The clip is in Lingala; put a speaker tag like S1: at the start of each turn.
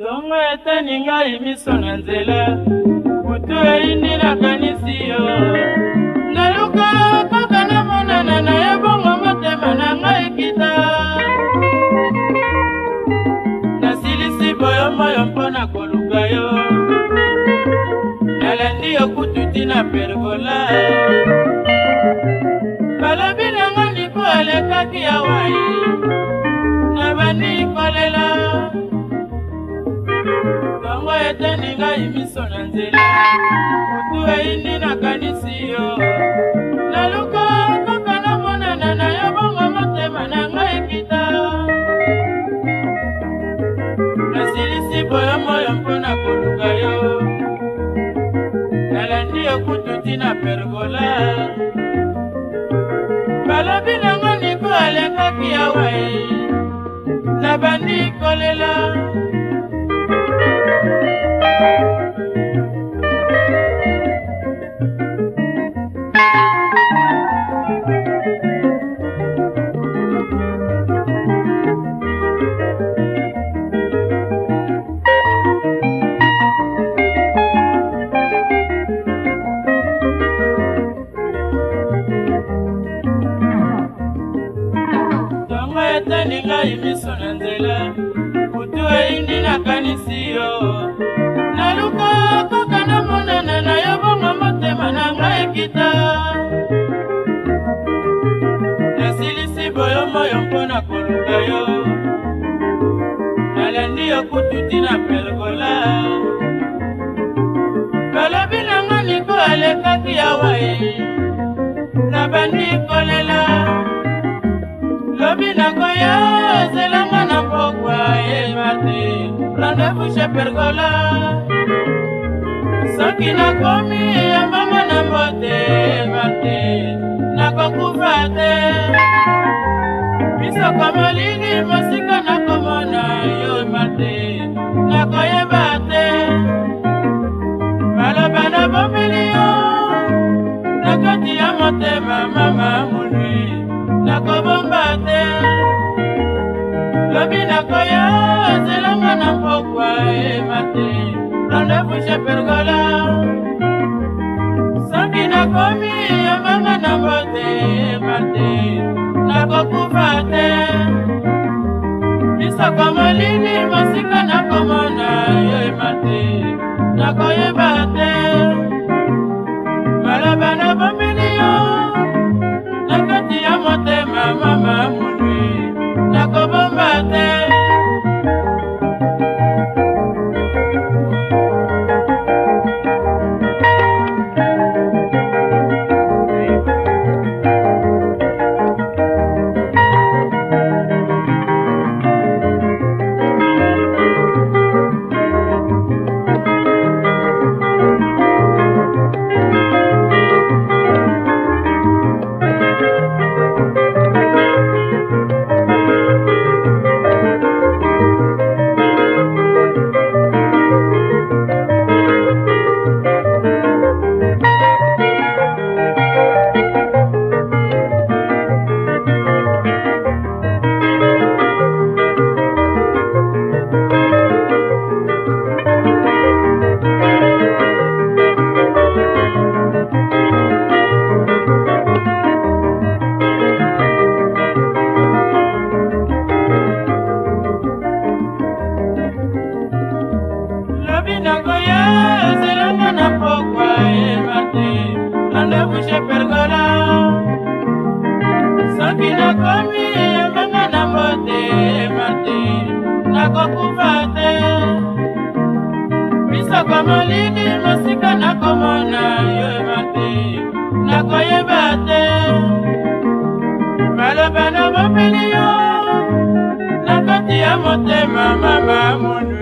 S1: songo eteni ngai miso na nzela butu eyindi nakanisi yo naluka kaka namonana na ye bongo motema na ngai kita nasilisi boyo moyo mpo na koluka yo nalandi yo kutu tina pergola balobi nanga nipo alekaki yawai nabandi kolela yango eteni ngai miso na nzela kutu eyini nakanisi yo naluka kaka namonana na yo bongo motema na ngai kita nasilisi boyo moyo mpona koluka yo nalandi yo kutu tina pergola balobi nango niko alekaki yawe nabandi kolela ayi miso na nzela kutu ayindi nakanisi yo naluka kaka namonana na yo bongo motema na ngai ekita nasilisi boyo moyo mpo na koluka yo nalandi yo kututi na pelgola balobi nanga miko alekaki yawa ye nabandi kolela lobi nango moshe pergola soki nakomi yambanga na motema te nakokufa te misoko molili mosika nakomona yo mate nakoyeba moshe pergola soki nakomi yambanga nango te mate nakokufa te misoko molili mosika nakomona yoyema te nakoyeba te maloba nabombeli yo na kati ya motema mama munwi nakobomba te nakokufa te misoko molili mosika nakomona yoyeba te nakoyeba te maloba na mopeli yo nakoti ya motema mama monu